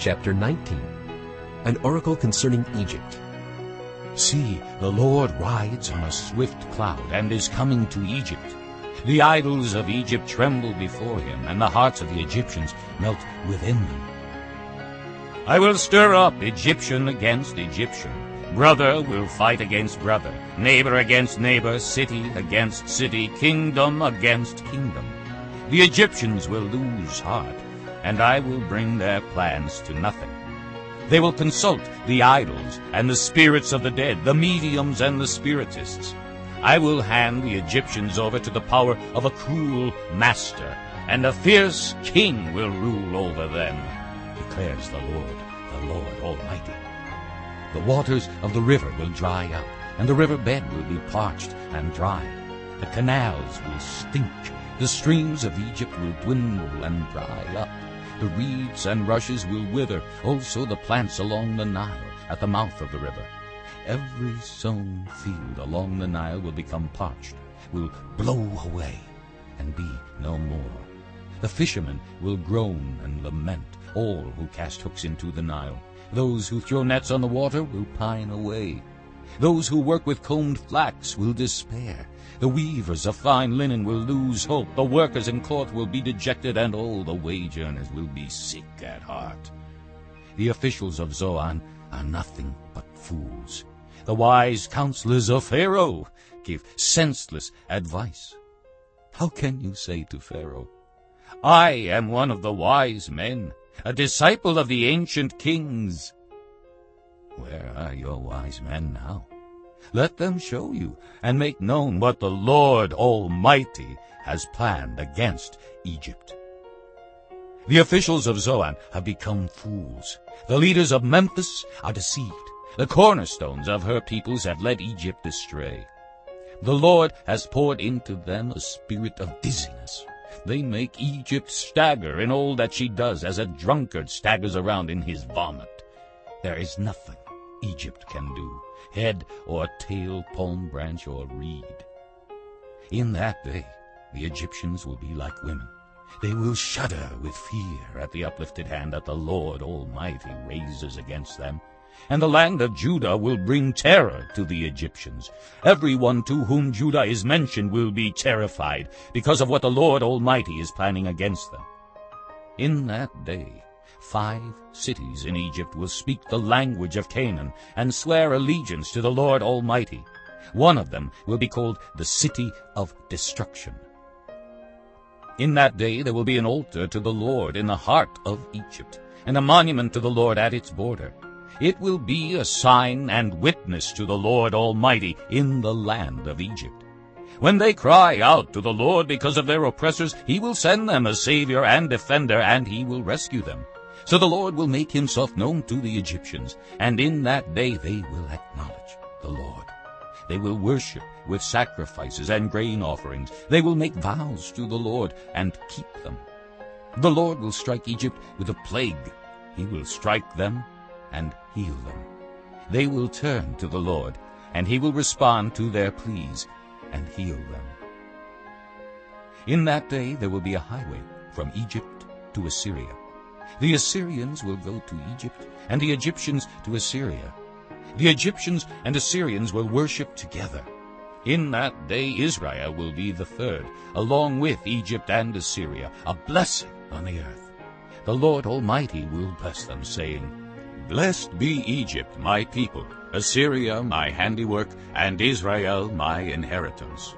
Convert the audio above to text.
Chapter 19 An oracle concerning Egypt. See, the Lord rides on a swift cloud and is coming to Egypt. The idols of Egypt tremble before him, and the hearts of the Egyptians melt within them. I will stir up Egyptian against Egyptian. Brother will fight against brother, neighbor against neighbor, city against city, kingdom against kingdom. The Egyptians will lose heart, and I will bring their plans to nothing. They will consult the idols and the spirits of the dead, the mediums and the spiritists. I will hand the Egyptians over to the power of a cruel master, and a fierce king will rule over them, declares the Lord, the Lord Almighty. The waters of the river will dry up, and the river bed will be parched and dry. The canals will stink, the streams of Egypt will dwindle and dry up. The reeds and rushes will wither, also the plants along the Nile at the mouth of the river. Every sown field along the Nile will become parched, will blow away, and be no more. The fishermen will groan and lament, all who cast hooks into the Nile. Those who throw nets on the water will pine away. Those who work with combed flax will despair. The weavers of fine linen will lose hope. The workers in cloth will be dejected, and all the wage earners will be sick at heart. The officials of Zoan are nothing but fools. The wise counselors of Pharaoh give senseless advice. How can you say to Pharaoh, I am one of the wise men, a disciple of the ancient kings? Where are your wise men now? Let them show you and make known what the Lord Almighty has planned against Egypt. The officials of Zoan have become fools. The leaders of Memphis are deceived. The cornerstones of her peoples have led Egypt astray. The Lord has poured into them a spirit of dizziness. They make Egypt stagger in all that she does, as a drunkard staggers around in his vomit. There is nothing Egypt can do, head or tail, palm branch or reed. In that day, the Egyptians will be like women. They will shudder with fear at the uplifted hand that the Lord Almighty raises against them. And the land of Judah will bring terror to the Egyptians. Everyone to whom Judah is mentioned will be terrified because of what the Lord Almighty is planning against them. In that day, five cities in Egypt will speak the language of Canaan and swear allegiance to the Lord Almighty. One of them will be called the City of Destruction. In that day there will be an altar to the Lord in the heart of Egypt, and a monument to the Lord at its border. It will be a sign and witness to the Lord Almighty in the land of Egypt. When they cry out to the Lord because of their oppressors, he will send them a Savior and defender, and he will rescue them. So the Lord will make himself known to the Egyptians, and in that day they will acknowledge the Lord. They will worship with sacrifices and grain offerings. They will make vows to the Lord and keep them. The Lord will strike Egypt with a plague. He will strike them and heal them. They will turn to the Lord, and he will respond to their pleas and heal them. In that day there will be a highway from Egypt to Assyria. The Assyrians will go to Egypt, and the Egyptians to Assyria. The Egyptians and Assyrians will worship together. In that day Israel will be the third, along with Egypt and Assyria, a blessing on the earth. The Lord Almighty will bless them, saying, Blessed be Egypt, my people, Assyria, my handiwork, and Israel, my inheritance.